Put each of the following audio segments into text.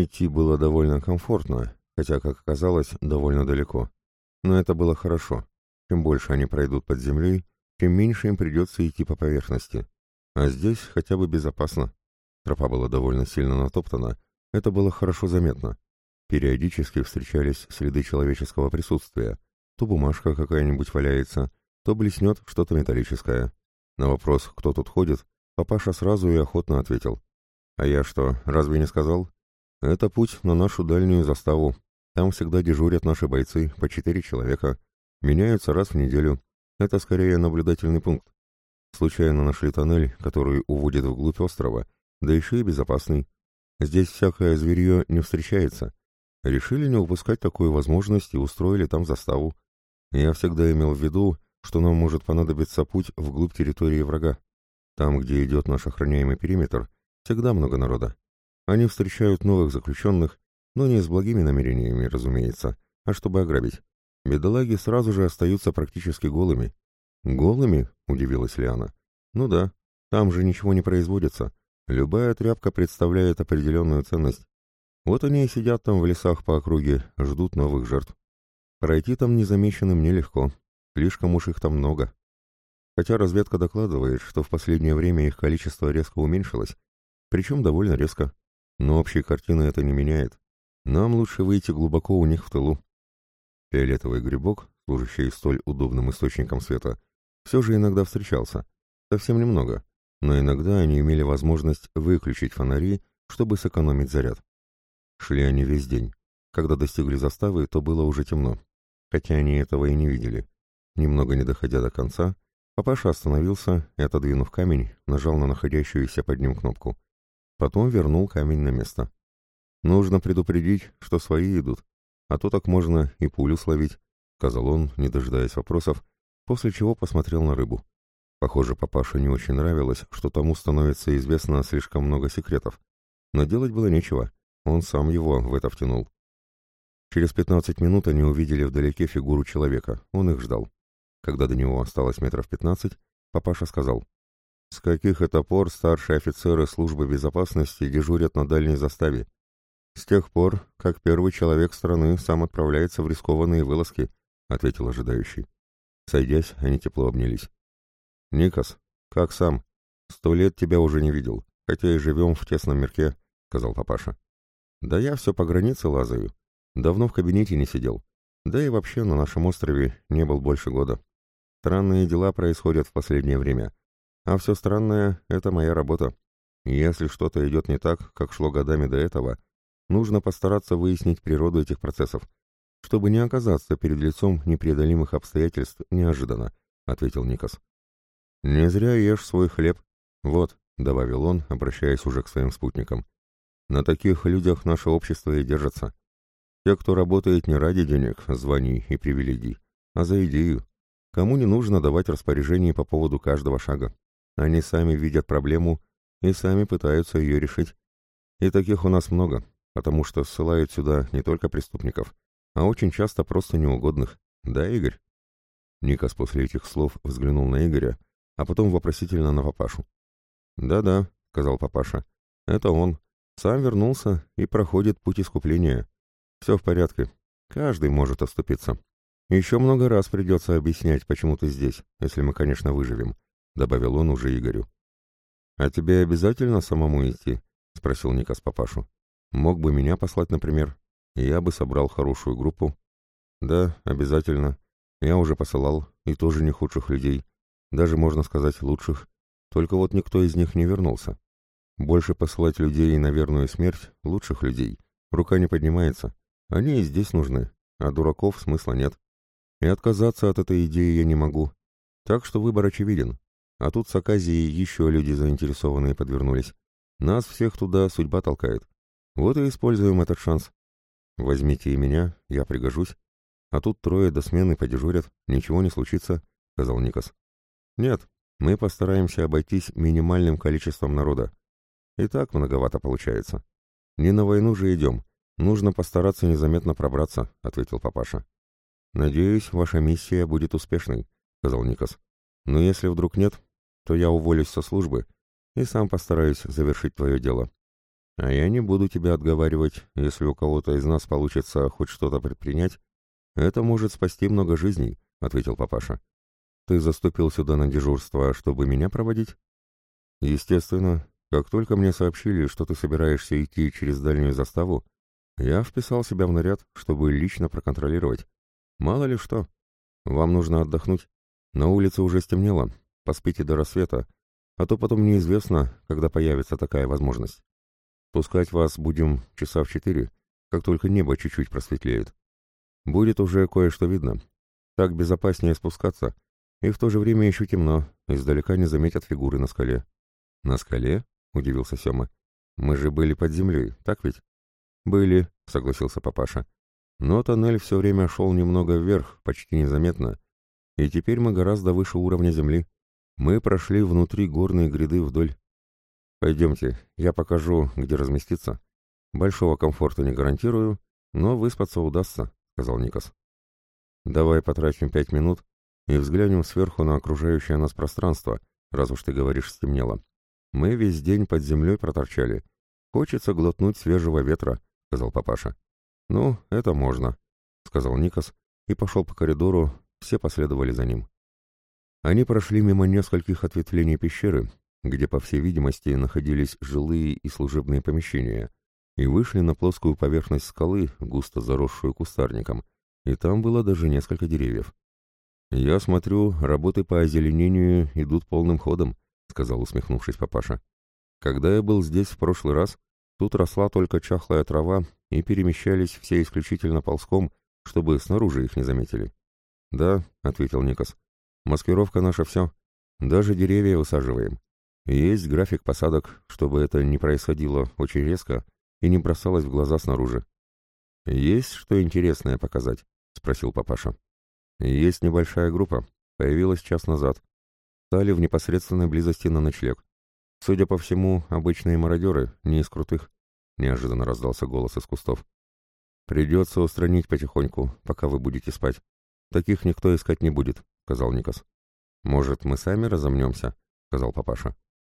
Идти было довольно комфортно, хотя, как оказалось, довольно далеко. Но это было хорошо. Чем больше они пройдут под землей, тем меньше им придется идти по поверхности. А здесь хотя бы безопасно. Тропа была довольно сильно натоптана, это было хорошо заметно. Периодически встречались следы человеческого присутствия. То бумажка какая-нибудь валяется, то блеснет что-то металлическое. На вопрос, кто тут ходит, папаша сразу и охотно ответил. «А я что, разве не сказал?» «Это путь на нашу дальнюю заставу. Там всегда дежурят наши бойцы, по четыре человека. Меняются раз в неделю. Это скорее наблюдательный пункт. Случайно нашли тоннель, который уводит вглубь острова, да еще и безопасный. Здесь всякое зверье не встречается. Решили не упускать такую возможность и устроили там заставу. Я всегда имел в виду, что нам может понадобиться путь вглубь территории врага. Там, где идет наш охраняемый периметр, всегда много народа. Они встречают новых заключенных, но не с благими намерениями, разумеется, а чтобы ограбить. Бедолаги сразу же остаются практически голыми. «Голыми?» — удивилась Лиана. «Ну да, там же ничего не производится. Любая тряпка представляет определенную ценность. Вот они и сидят там в лесах по округе, ждут новых жертв. Пройти там незамеченным нелегко, слишком уж их там много. Хотя разведка докладывает, что в последнее время их количество резко уменьшилось, причем довольно резко. Но общей картины это не меняет. Нам лучше выйти глубоко у них в тылу. Фиолетовый грибок, служащий столь удобным источником света, все же иногда встречался. Совсем немного, но иногда они имели возможность выключить фонари, чтобы сэкономить заряд. Шли они весь день. Когда достигли заставы, то было уже темно. Хотя они этого и не видели. Немного не доходя до конца, папаша остановился и, отодвинув камень, нажал на находящуюся под ним кнопку. Потом вернул камень на место. «Нужно предупредить, что свои идут, а то так можно и пулю словить», — сказал он, не дожидаясь вопросов, после чего посмотрел на рыбу. Похоже, папаше не очень нравилось, что тому становится известно слишком много секретов. Но делать было нечего, он сам его в это втянул. Через пятнадцать минут они увидели вдалеке фигуру человека, он их ждал. Когда до него осталось метров пятнадцать, папаша сказал, с каких это пор старшие офицеры службы безопасности дежурят на дальней заставе? С тех пор, как первый человек страны сам отправляется в рискованные вылазки, ответил ожидающий. Сойдясь, они тепло обнялись. Никас, как сам? Сто лет тебя уже не видел, хотя и живем в тесном мирке, сказал папаша. Да я все по границе лазаю. Давно в кабинете не сидел. Да и вообще на нашем острове не был больше года. Странные дела происходят в последнее время. А все странное — это моя работа. Если что-то идет не так, как шло годами до этого, нужно постараться выяснить природу этих процессов, чтобы не оказаться перед лицом непреодолимых обстоятельств неожиданно, — ответил Никас. «Не зря ешь свой хлеб. Вот», — добавил он, обращаясь уже к своим спутникам. «На таких людях наше общество и держится. Те, кто работает не ради денег, званий и привилегий, а за идею. Кому не нужно давать распоряжение по поводу каждого шага. Они сами видят проблему и сами пытаются ее решить. И таких у нас много, потому что ссылают сюда не только преступников, а очень часто просто неугодных. Да, Игорь?» Никас после этих слов взглянул на Игоря, а потом вопросительно на папашу. «Да-да», — сказал папаша, — «это он. Сам вернулся и проходит путь искупления. Все в порядке. Каждый может оступиться. Еще много раз придется объяснять, почему ты здесь, если мы, конечно, выживем добавил он уже Игорю. «А тебе обязательно самому идти?» — спросил Никас папашу. «Мог бы меня послать, например, я бы собрал хорошую группу». «Да, обязательно. Я уже посылал, и тоже не худших людей. Даже, можно сказать, лучших. Только вот никто из них не вернулся. Больше посылать людей на верную смерть, лучших людей, рука не поднимается. Они и здесь нужны, а дураков смысла нет. И отказаться от этой идеи я не могу. Так что выбор очевиден. А тут с Аказией еще люди заинтересованные подвернулись. Нас всех туда судьба толкает. Вот и используем этот шанс. Возьмите и меня, я пригожусь. А тут трое до смены подежурят, ничего не случится, — сказал Никас. Нет, мы постараемся обойтись минимальным количеством народа. И так многовато получается. Не на войну же идем. Нужно постараться незаметно пробраться, — ответил папаша. Надеюсь, ваша миссия будет успешной, — сказал Никас. Но если вдруг нет, то я уволюсь со службы и сам постараюсь завершить твое дело. А я не буду тебя отговаривать, если у кого-то из нас получится хоть что-то предпринять. Это может спасти много жизней, — ответил папаша. Ты заступил сюда на дежурство, чтобы меня проводить? Естественно, как только мне сообщили, что ты собираешься идти через дальнюю заставу, я вписал себя в наряд, чтобы лично проконтролировать. Мало ли что. Вам нужно отдохнуть. На улице уже стемнело. Поспите до рассвета, а то потом неизвестно, когда появится такая возможность. Пускать вас будем часа в четыре, как только небо чуть-чуть просветлеет. Будет уже кое-что видно. Так безопаснее спускаться, и в то же время еще темно, издалека не заметят фигуры на скале. «На скале?» — удивился Сема. «Мы же были под землей, так ведь?» «Были», — согласился папаша. «Но тоннель все время шел немного вверх, почти незаметно, и теперь мы гораздо выше уровня земли. Мы прошли внутри горной гряды вдоль. Пойдемте, я покажу, где разместиться. Большого комфорта не гарантирую, но выспаться удастся», — сказал Никас. «Давай потратим пять минут и взглянем сверху на окружающее нас пространство, раз уж ты говоришь стемнело. Мы весь день под землей проторчали. Хочется глотнуть свежего ветра, — сказал папаша. «Ну, это можно», — сказал Никас и пошел по коридору, все последовали за ним. Они прошли мимо нескольких ответвлений пещеры, где, по всей видимости, находились жилые и служебные помещения, и вышли на плоскую поверхность скалы, густо заросшую кустарником, и там было даже несколько деревьев. «Я смотрю, работы по озеленению идут полным ходом», — сказал, усмехнувшись папаша. «Когда я был здесь в прошлый раз, Тут росла только чахлая трава, и перемещались все исключительно ползком, чтобы снаружи их не заметили. «Да», — ответил Никас, — «маскировка наша все. Даже деревья высаживаем. Есть график посадок, чтобы это не происходило очень резко и не бросалось в глаза снаружи». «Есть что интересное показать?» — спросил папаша. «Есть небольшая группа. Появилась час назад. Стали в непосредственной близости на ночлег. Судя по всему, обычные мародеры, не из крутых. Неожиданно раздался голос из кустов. Придется устранить потихоньку, пока вы будете спать. Таких никто искать не будет, сказал Никас. Может, мы сами разомнемся? сказал папаша.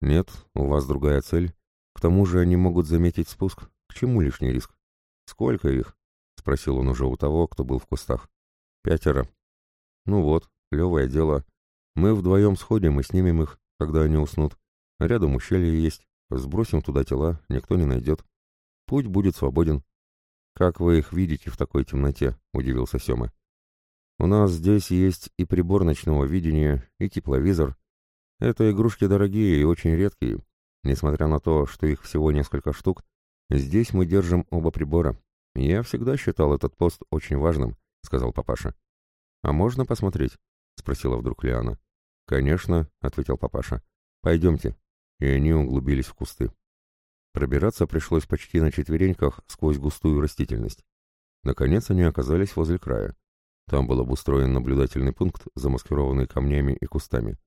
Нет, у вас другая цель. К тому же они могут заметить спуск. К чему лишний риск? Сколько их? спросил он уже у того, кто был в кустах. Пятеро. Ну вот, клевое дело. Мы вдвоем сходим и снимем их, когда они уснут. Рядом ущелье есть. Сбросим туда тела, никто не найдет. Путь будет свободен. «Как вы их видите в такой темноте?» — удивился Сема. «У нас здесь есть и прибор ночного видения, и тепловизор. Это игрушки дорогие и очень редкие. Несмотря на то, что их всего несколько штук, здесь мы держим оба прибора. Я всегда считал этот пост очень важным», — сказал папаша. «А можно посмотреть?» — спросила вдруг Лиана. «Конечно», — ответил папаша. «Пойдемте» и они углубились в кусты. Пробираться пришлось почти на четвереньках сквозь густую растительность. Наконец они оказались возле края. Там был обустроен наблюдательный пункт, замаскированный камнями и кустами.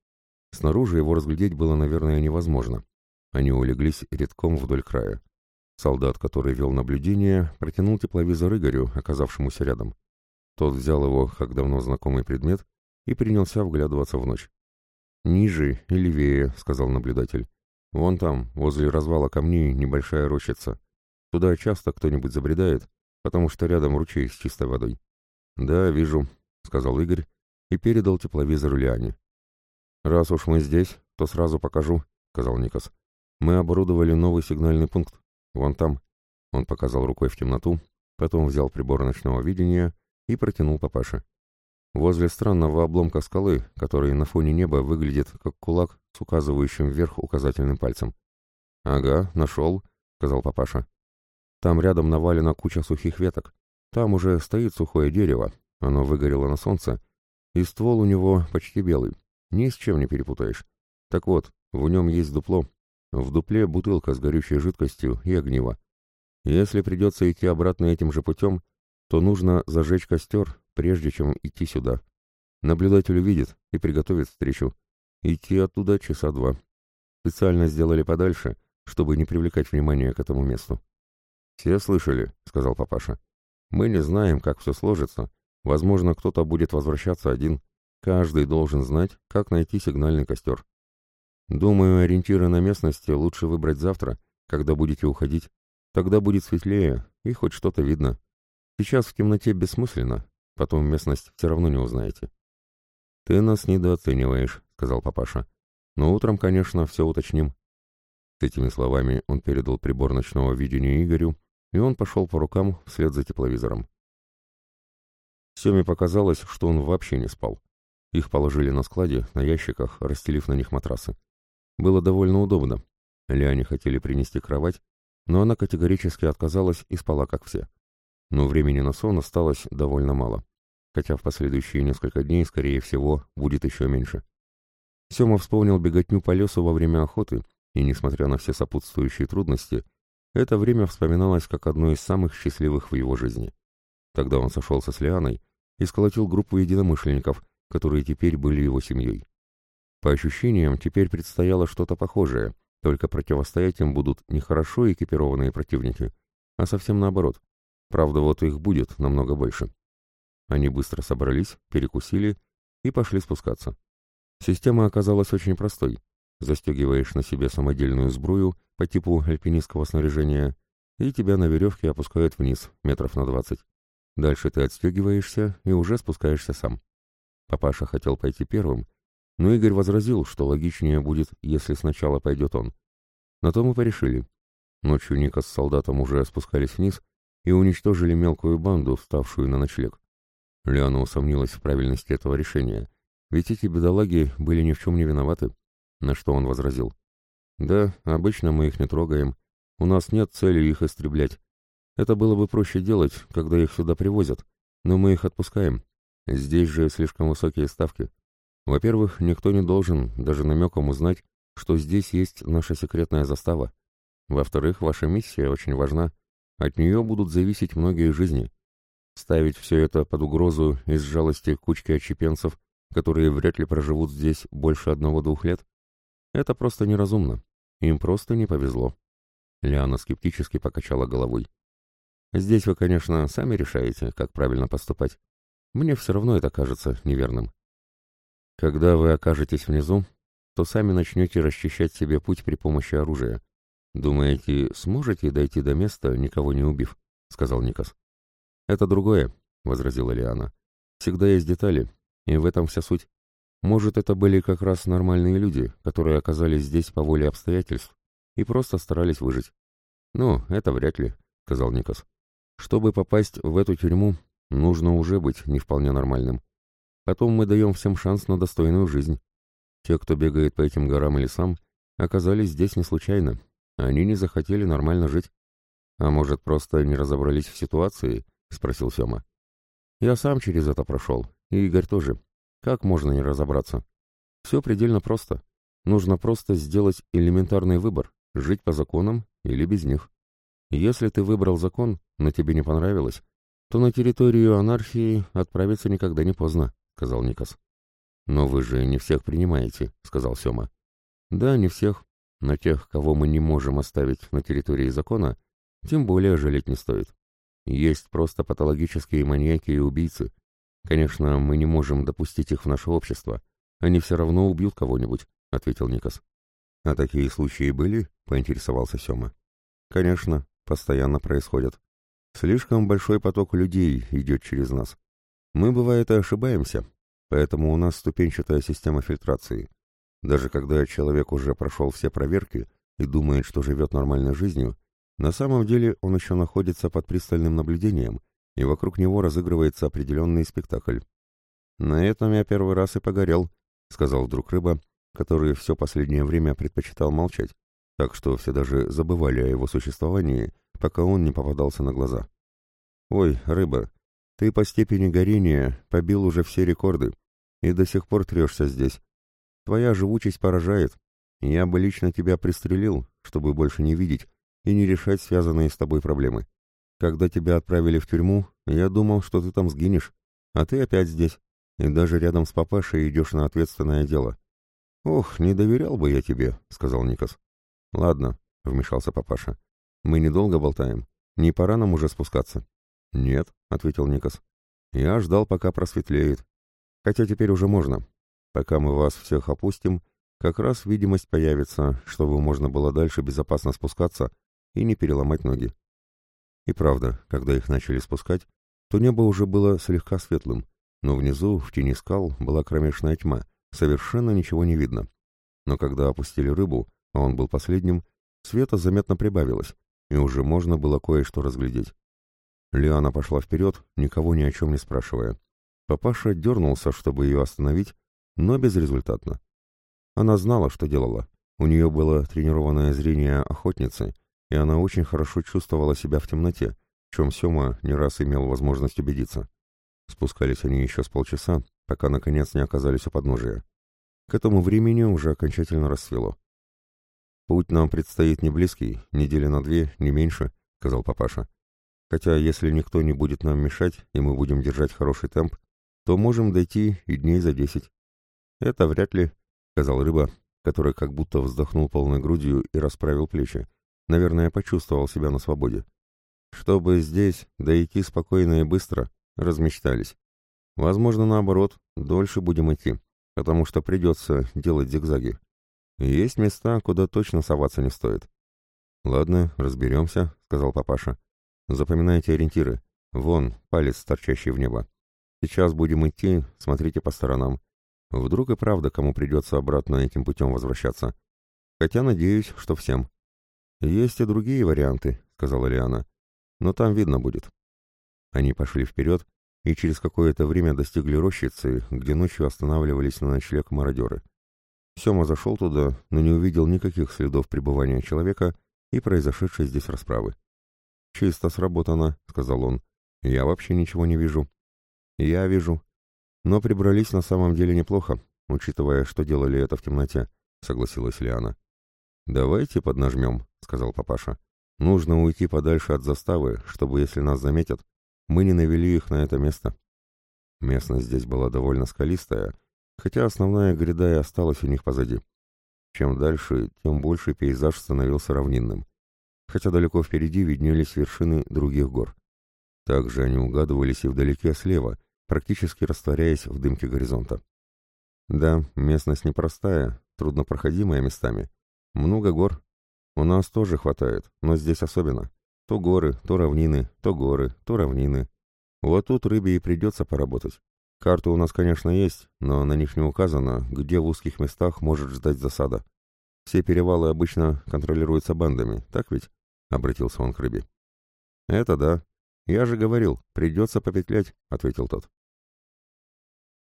Снаружи его разглядеть было, наверное, невозможно. Они улеглись редком вдоль края. Солдат, который вел наблюдение, протянул тепловизор Игорю, оказавшемуся рядом. Тот взял его, как давно знакомый предмет, и принялся вглядываться в ночь. «Ниже и левее», — сказал наблюдатель. Вон там, возле развала камней, небольшая рощица. Туда часто кто-нибудь забредает, потому что рядом ручей с чистой водой. «Да, вижу», — сказал Игорь и передал тепловизор Лиане. «Раз уж мы здесь, то сразу покажу», — сказал Никас. «Мы оборудовали новый сигнальный пункт. Вон там». Он показал рукой в темноту, потом взял прибор ночного видения и протянул папаше возле странного обломка скалы, который на фоне неба выглядит как кулак с указывающим вверх указательным пальцем. «Ага, нашел», — сказал папаша. «Там рядом навалена куча сухих веток. Там уже стоит сухое дерево, оно выгорело на солнце, и ствол у него почти белый, ни с чем не перепутаешь. Так вот, в нем есть дупло. В дупле бутылка с горючей жидкостью и огниво. Если придется идти обратно этим же путем, то нужно зажечь костер прежде чем идти сюда. Наблюдатель увидит и приготовит встречу. Идти оттуда часа два. Специально сделали подальше, чтобы не привлекать внимание к этому месту. «Все слышали», — сказал папаша. «Мы не знаем, как все сложится. Возможно, кто-то будет возвращаться один. Каждый должен знать, как найти сигнальный костер. Думаю, ориентиры на местности лучше выбрать завтра, когда будете уходить. Тогда будет светлее, и хоть что-то видно. Сейчас в темноте бессмысленно, потом местность все равно не узнаете. «Ты нас недооцениваешь», — сказал папаша. «Но утром, конечно, все уточним». С этими словами он передал прибор ночного видения Игорю, и он пошел по рукам вслед за тепловизором. Семе показалось, что он вообще не спал. Их положили на складе, на ящиках, расстелив на них матрасы. Было довольно удобно. Лиане хотели принести кровать, но она категорически отказалась и спала, как все. Но времени на сон осталось довольно мало, хотя в последующие несколько дней, скорее всего, будет еще меньше. Сема вспомнил беготню по лесу во время охоты, и, несмотря на все сопутствующие трудности, это время вспоминалось как одно из самых счастливых в его жизни. Тогда он сошелся с Лианой и сколотил группу единомышленников, которые теперь были его семьей. По ощущениям, теперь предстояло что-то похожее, только противостоять им будут не хорошо экипированные противники, а совсем наоборот. Правда, вот их будет намного больше. Они быстро собрались, перекусили и пошли спускаться. Система оказалась очень простой. Застегиваешь на себе самодельную сбрую по типу альпинистского снаряжения, и тебя на веревке опускают вниз, метров на двадцать. Дальше ты отстегиваешься и уже спускаешься сам. Папаша хотел пойти первым, но Игорь возразил, что логичнее будет, если сначала пойдет он. На то мы порешили. Ночью Ника с солдатом уже спускались вниз и уничтожили мелкую банду, вставшую на ночлег. Лиана усомнилась в правильности этого решения, ведь эти бедолаги были ни в чем не виноваты, на что он возразил. «Да, обычно мы их не трогаем, у нас нет цели их истреблять, это было бы проще делать, когда их сюда привозят, но мы их отпускаем. Здесь же слишком высокие ставки. Во-первых, никто не должен даже намеком узнать, что здесь есть наша секретная застава. Во-вторых, ваша миссия очень важна. От нее будут зависеть многие жизни. Ставить все это под угрозу из жалости кучки отщепенцев, которые вряд ли проживут здесь больше одного-двух лет, это просто неразумно. Им просто не повезло. Лиана скептически покачала головой. Здесь вы, конечно, сами решаете, как правильно поступать. Мне все равно это кажется неверным. Когда вы окажетесь внизу, то сами начнете расчищать себе путь при помощи оружия. Думаете, сможете дойти до места, никого не убив? — сказал Никас. Это другое, — возразила Лиана. Всегда есть детали, и в этом вся суть. Может, это были как раз нормальные люди, которые оказались здесь по воле обстоятельств и просто старались выжить. Ну, это вряд ли, — сказал Никас. Чтобы попасть в эту тюрьму, нужно уже быть не вполне нормальным. Потом мы даем всем шанс на достойную жизнь. Те, кто бегает по этим горам и лесам, оказались здесь не случайно. Они не захотели нормально жить. А может, просто не разобрались в ситуации? — спросил Сема. Я сам через это прошел, и Игорь тоже. Как можно не разобраться? Все предельно просто. Нужно просто сделать элементарный выбор — жить по законам или без них. Если ты выбрал закон, но тебе не понравилось, то на территорию анархии отправиться никогда не поздно», — сказал Никас. «Но вы же не всех принимаете», — сказал Сема. «Да, не всех, но тех, кого мы не можем оставить на территории закона, тем более жалеть не стоит. Есть просто патологические маньяки и убийцы. Конечно, мы не можем допустить их в наше общество. Они все равно убьют кого-нибудь», — ответил Никас. «А такие случаи были?» — поинтересовался Сема. «Конечно постоянно происходят. Слишком большой поток людей идет через нас. Мы, бывает, и ошибаемся, поэтому у нас ступенчатая система фильтрации. Даже когда человек уже прошел все проверки и думает, что живет нормальной жизнью, на самом деле он еще находится под пристальным наблюдением, и вокруг него разыгрывается определенный спектакль. «На этом я первый раз и погорел», — сказал вдруг рыба, который все последнее время предпочитал молчать, так что все даже забывали о его существовании, пока он не попадался на глаза. «Ой, рыба, ты по степени горения побил уже все рекорды и до сих пор трешься здесь. Твоя живучесть поражает. Я бы лично тебя пристрелил, чтобы больше не видеть и не решать связанные с тобой проблемы. Когда тебя отправили в тюрьму, я думал, что ты там сгинешь, а ты опять здесь, и даже рядом с папашей идешь на ответственное дело. «Ох, не доверял бы я тебе», — сказал Никас. «Ладно», — вмешался папаша. «Мы недолго болтаем. Не пора нам уже спускаться?» «Нет», — ответил Никас. «Я ждал, пока просветлеет. Хотя теперь уже можно. Пока мы вас всех опустим, как раз видимость появится, чтобы можно было дальше безопасно спускаться и не переломать ноги. И правда, когда их начали спускать, то небо уже было слегка светлым, но внизу, в тени скал, была кромешная тьма, совершенно ничего не видно. Но когда опустили рыбу, а он был последним, света заметно прибавилось, и уже можно было кое-что разглядеть. Лиана пошла вперед, никого ни о чем не спрашивая. Папаша дернулся, чтобы ее остановить, но безрезультатно. Она знала, что делала. У нее было тренированное зрение охотницы, и она очень хорошо чувствовала себя в темноте, в чем Сема не раз имел возможность убедиться. Спускались они еще с полчаса, пока наконец не оказались у подножия. К этому времени уже окончательно рассвело. «Путь нам предстоит не близкий, недели на две, не меньше», — сказал папаша. «Хотя если никто не будет нам мешать, и мы будем держать хороший темп, то можем дойти и дней за десять». «Это вряд ли», — сказал рыба, который как будто вздохнул полной грудью и расправил плечи. Наверное, почувствовал себя на свободе. Чтобы здесь дойти спокойно и быстро, размечтались. Возможно, наоборот, дольше будем идти, потому что придется делать зигзаги. Есть места, куда точно соваться не стоит. «Ладно, разберемся», — сказал папаша. «Запоминайте ориентиры. Вон, палец, торчащий в небо. Сейчас будем идти, смотрите по сторонам. Вдруг и правда кому придется обратно этим путем возвращаться. Хотя надеюсь, что всем. Есть и другие варианты, сказала Лиана. Но там видно будет. Они пошли вперед и через какое-то время достигли рощицы, где ночью останавливались на ночлег мародеры. Сема зашел туда, но не увидел никаких следов пребывания человека и произошедшей здесь расправы. «Чисто сработано», — сказал он. «Я вообще ничего не вижу». «Я вижу», но прибрались на самом деле неплохо, учитывая, что делали это в темноте, согласилась Лиана. Давайте поднажмем, сказал папаша. Нужно уйти подальше от заставы, чтобы, если нас заметят, мы не навели их на это место. Местность здесь была довольно скалистая, хотя основная гряда и осталась у них позади. Чем дальше, тем больше пейзаж становился равнинным, хотя далеко впереди виднелись вершины других гор. Также они угадывались и вдалеке слева, практически растворяясь в дымке горизонта. Да, местность непростая, труднопроходимая местами. Много гор. У нас тоже хватает, но здесь особенно. То горы, то равнины, то горы, то равнины. Вот тут рыбе и придется поработать. Карты у нас, конечно, есть, но на них не указано, где в узких местах может ждать засада. Все перевалы обычно контролируются бандами, так ведь? — обратился он к рыбе. «Это да. Я же говорил, придется попетлять», — ответил тот.